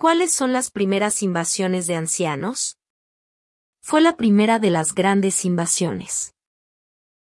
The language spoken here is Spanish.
¿Cuáles son las primeras invasiones de ancianos? Fue la primera de las grandes invasiones.